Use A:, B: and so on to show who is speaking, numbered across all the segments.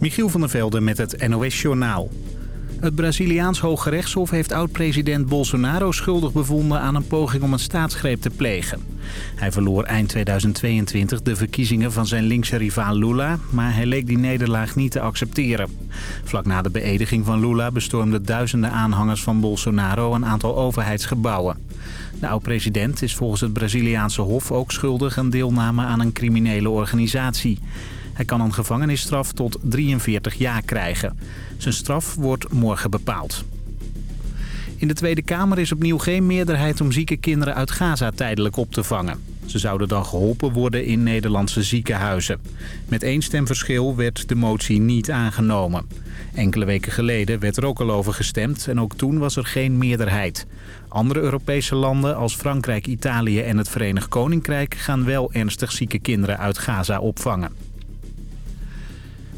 A: Michiel van der Velde met het NOS-journaal. Het Braziliaans Hoge Rechtshof heeft oud-president Bolsonaro schuldig bevonden aan een poging om een staatsgreep te plegen. Hij verloor eind 2022 de verkiezingen van zijn linkse rivaal Lula, maar hij leek die nederlaag niet te accepteren. Vlak na de beëdiging van Lula bestormden duizenden aanhangers van Bolsonaro een aantal overheidsgebouwen. De oud-president is volgens het Braziliaanse hof ook schuldig aan deelname aan een criminele organisatie. Hij kan een gevangenisstraf tot 43 jaar krijgen. Zijn straf wordt morgen bepaald. In de Tweede Kamer is opnieuw geen meerderheid om zieke kinderen uit Gaza tijdelijk op te vangen. Ze zouden dan geholpen worden in Nederlandse ziekenhuizen. Met één stemverschil werd de motie niet aangenomen. Enkele weken geleden werd er ook al over gestemd en ook toen was er geen meerderheid. Andere Europese landen als Frankrijk, Italië en het Verenigd Koninkrijk... gaan wel ernstig zieke kinderen uit Gaza opvangen.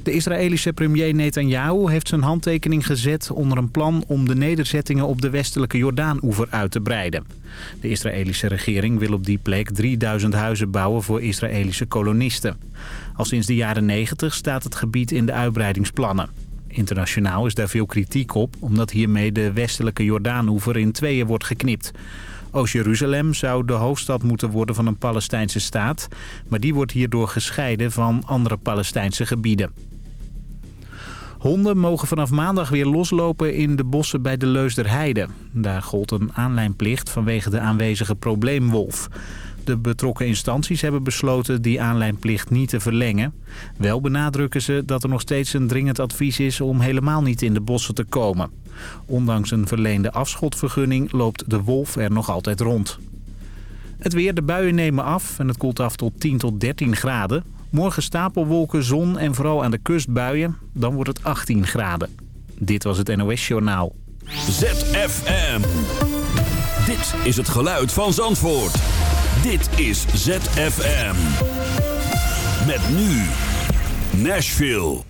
A: De Israëlische premier Netanyahu heeft zijn handtekening gezet onder een plan om de nederzettingen op de westelijke Jordaan-oever uit te breiden. De Israëlische regering wil op die plek 3000 huizen bouwen voor Israëlische kolonisten. Al sinds de jaren 90 staat het gebied in de uitbreidingsplannen. Internationaal is daar veel kritiek op, omdat hiermee de westelijke Jordaan-oever in tweeën wordt geknipt. Oost-Jeruzalem zou de hoofdstad moeten worden van een Palestijnse staat... maar die wordt hierdoor gescheiden van andere Palestijnse gebieden. Honden mogen vanaf maandag weer loslopen in de bossen bij de Leusderheide. Daar gold een aanlijnplicht vanwege de aanwezige probleemwolf. De betrokken instanties hebben besloten die aanlijnplicht niet te verlengen. Wel benadrukken ze dat er nog steeds een dringend advies is om helemaal niet in de bossen te komen. Ondanks een verleende afschotvergunning loopt de wolf er nog altijd rond. Het weer, de buien nemen af en het koelt af tot 10 tot 13 graden. Morgen stapelwolken, zon en vooral aan de kust buien. Dan wordt het 18 graden. Dit was het NOS Journaal.
B: ZFM. Dit is het geluid van Zandvoort. Dit is ZFM. Met nu Nashville.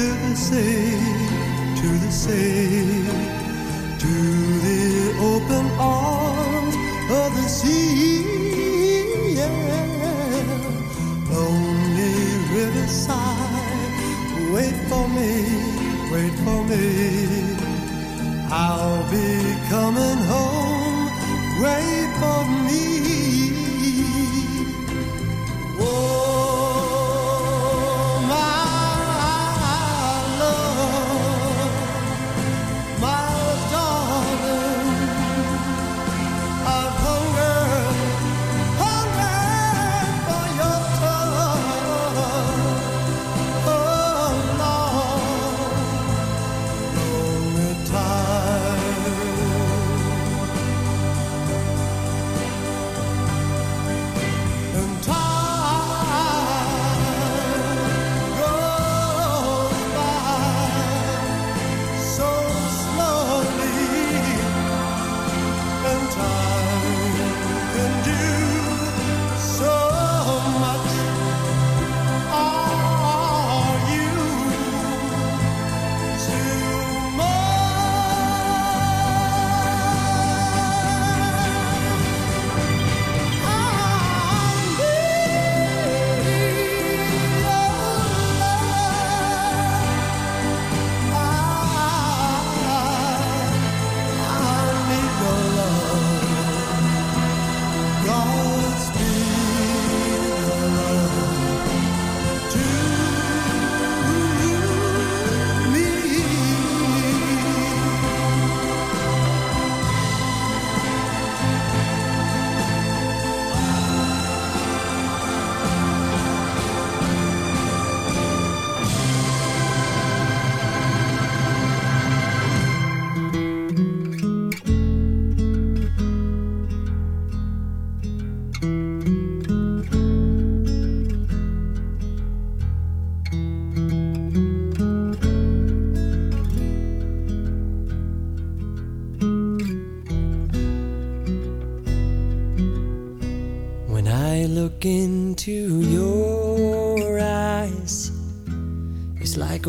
C: to the sea, to the sea, to the open arms of the sea. Yeah. Lonely riverside, wait for me, wait for me. I'll be coming home, wait for me.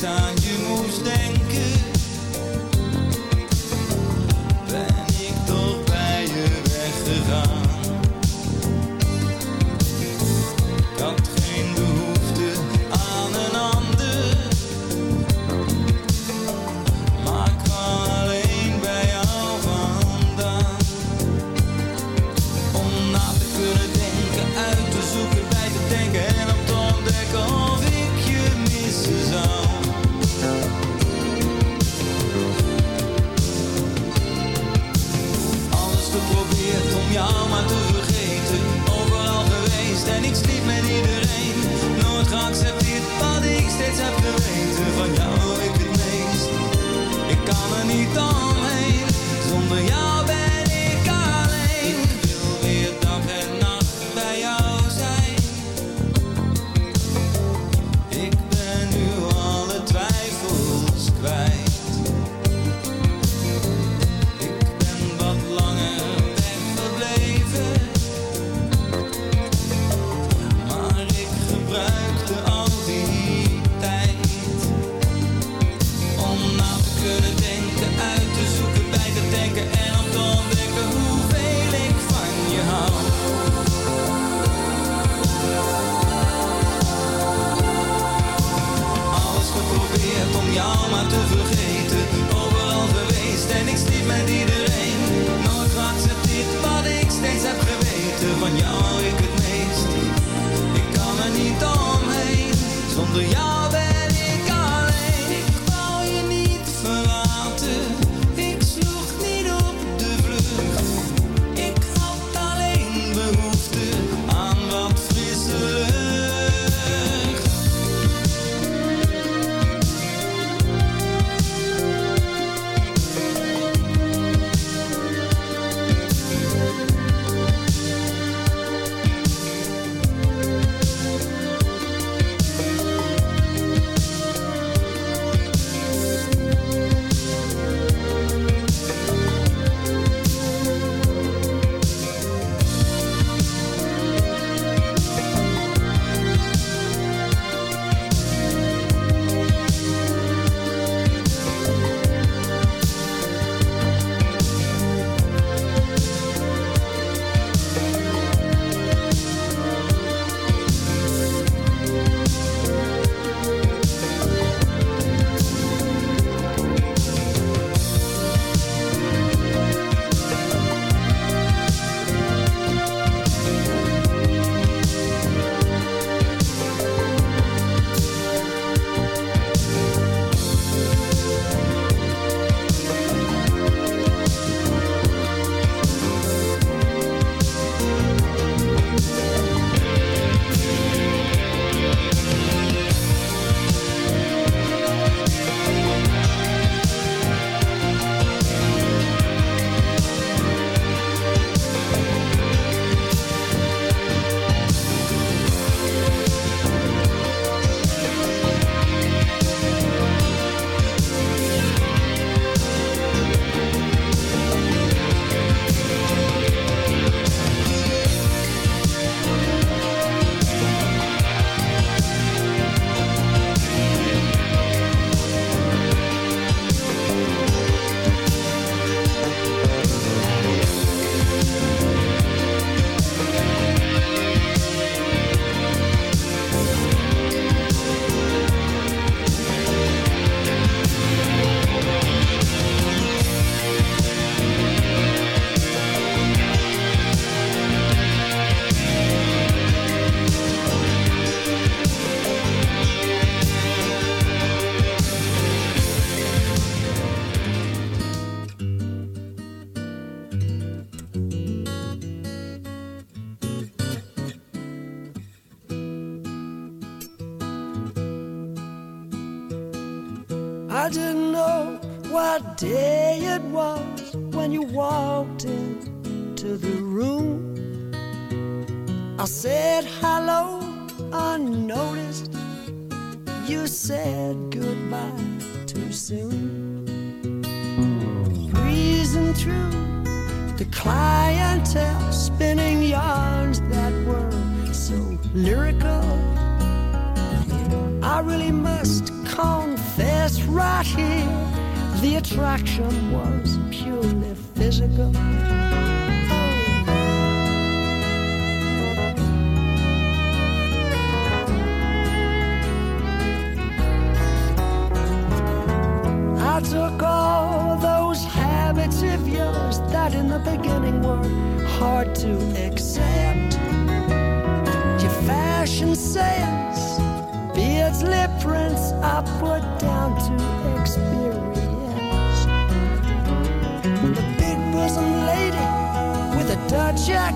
B: Steeds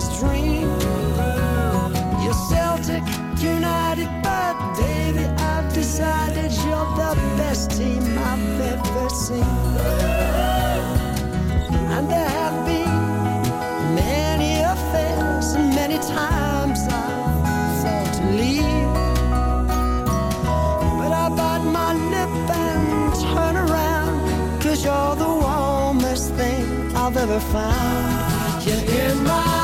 D: schoolboy's dream. You're Celtic United, but baby, I've decided you're the best team I've ever seen. And there have been many affairs, and many times I've thought to leave. But I bite my lip and turn around, cause you're the warmest thing I've ever found. You're in my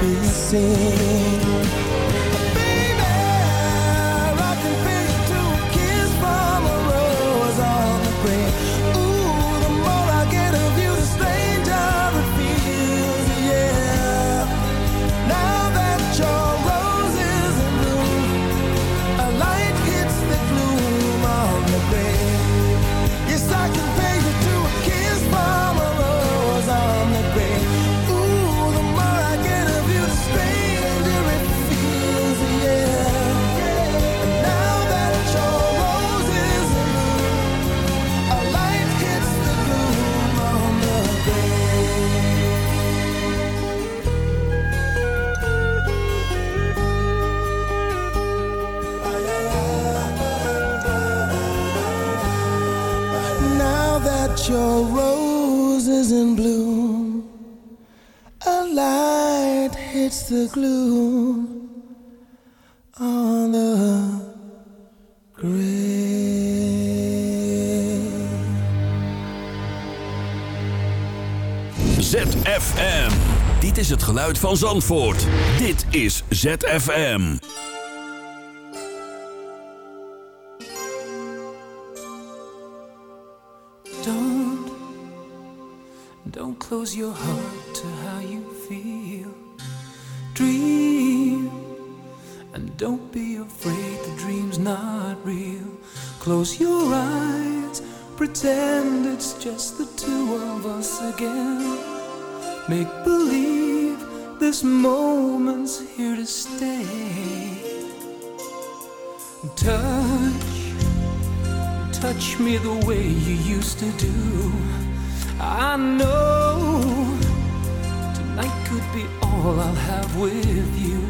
E: Can't be light hits the gloom on the grave.
C: ZFM. Dit is het geluid van Zandvoort. Dit is ZFM.
B: Don't, don't close your heart to how you don't be afraid the dream's not real. Close your eyes, pretend it's just the two of us again. Make believe this moment's here to stay. Touch touch me the way you used to do. I know tonight could be all I'll have with you.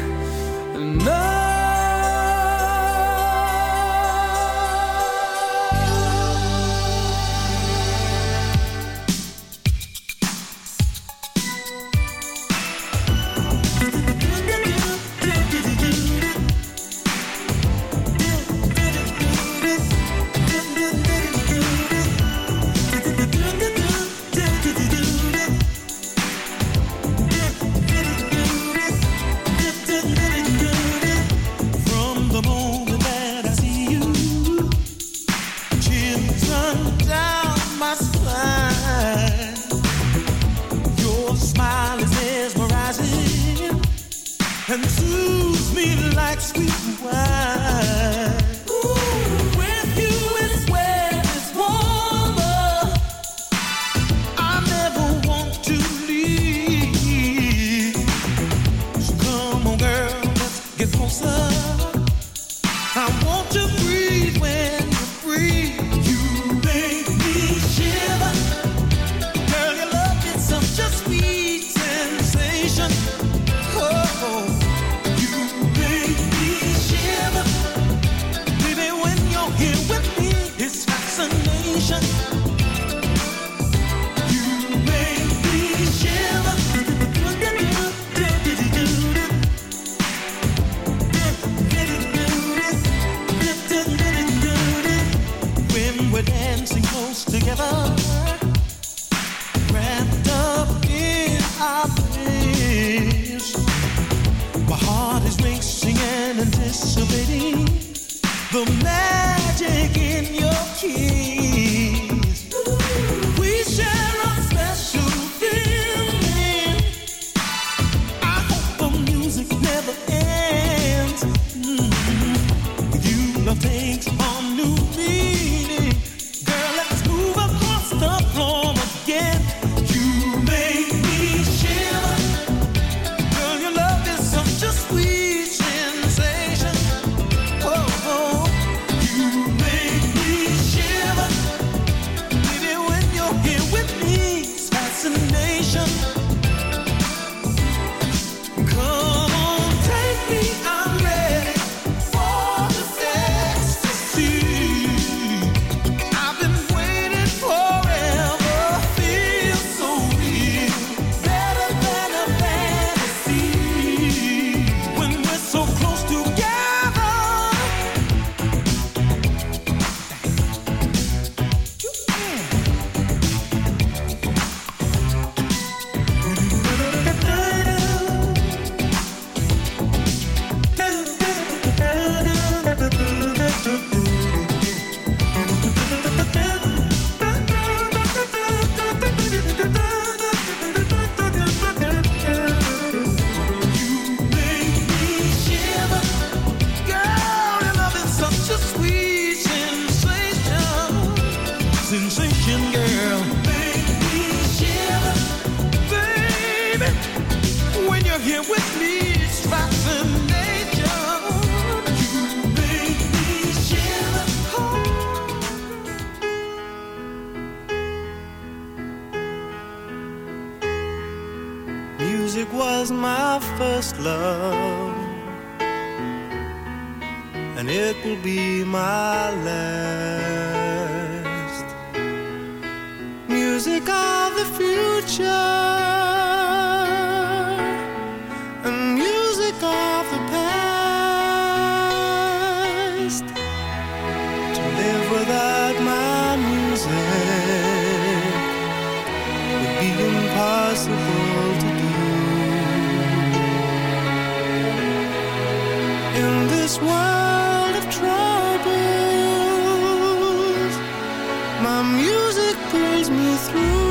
F: me through.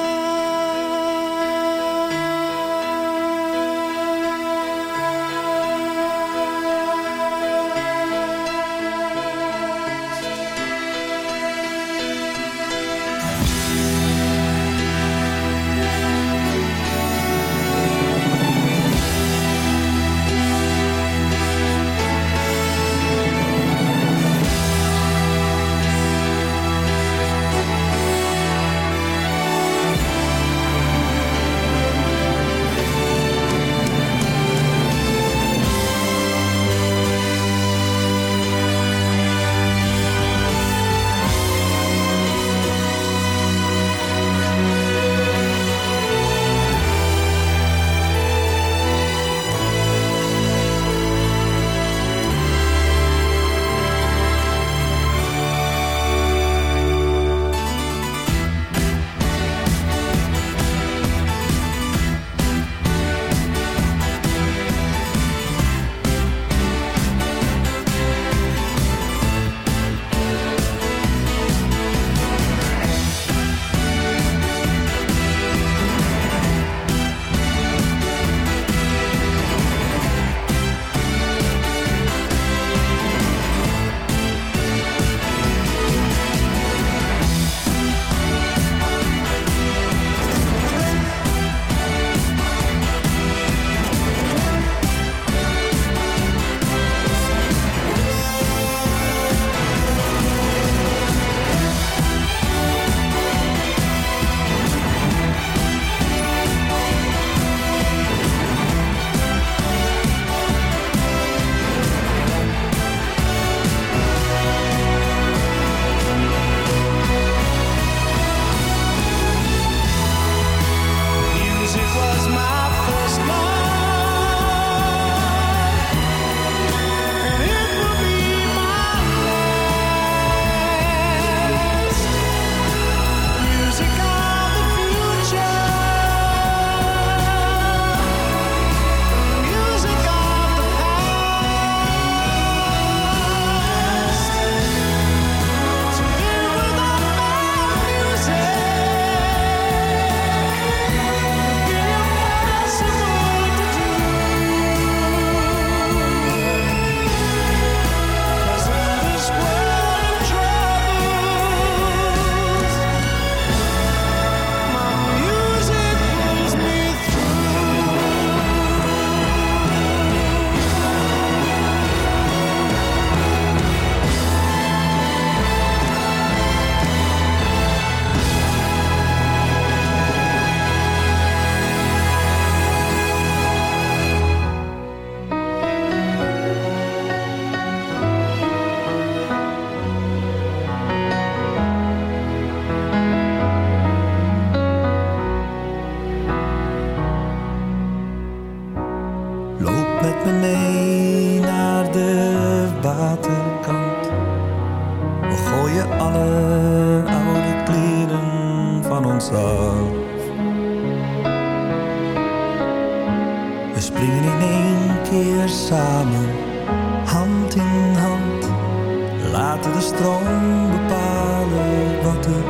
C: Laten de stroom bepalen wat er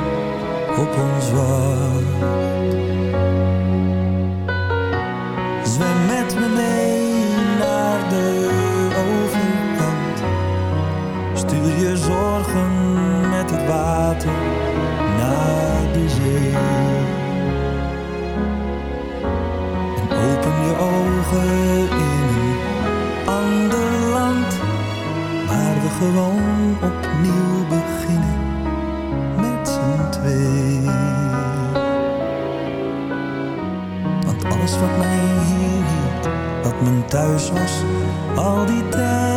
C: op ons wacht. Zwem met me mee naar de overkant. Stuur je zorgen met het water naar de zee. En open je ogen in een ander land. Waar we gewoon thuis was, al die tijd.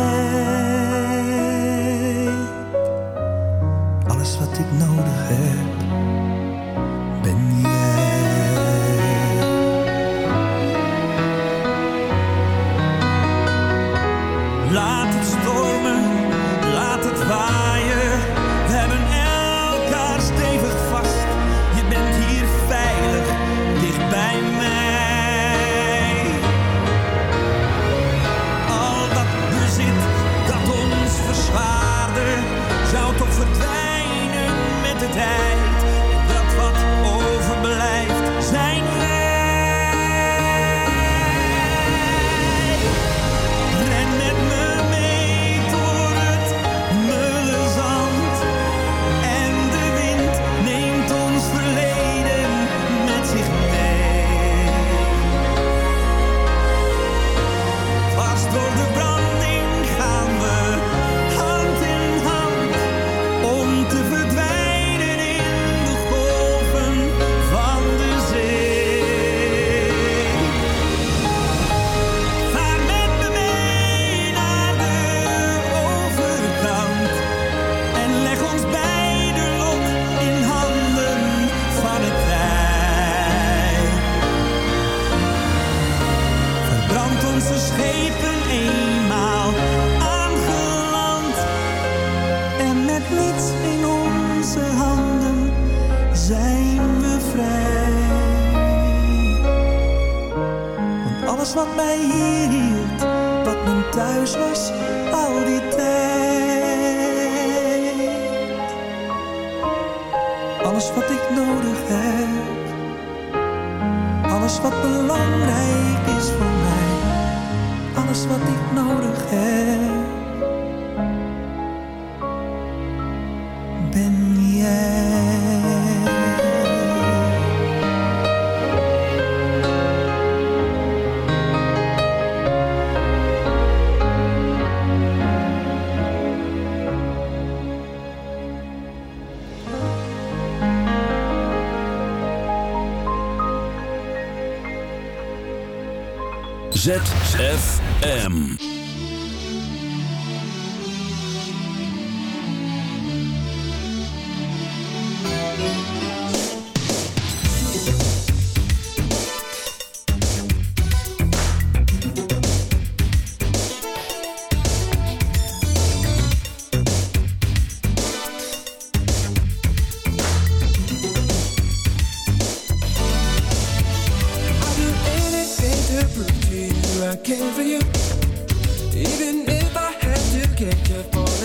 B: It.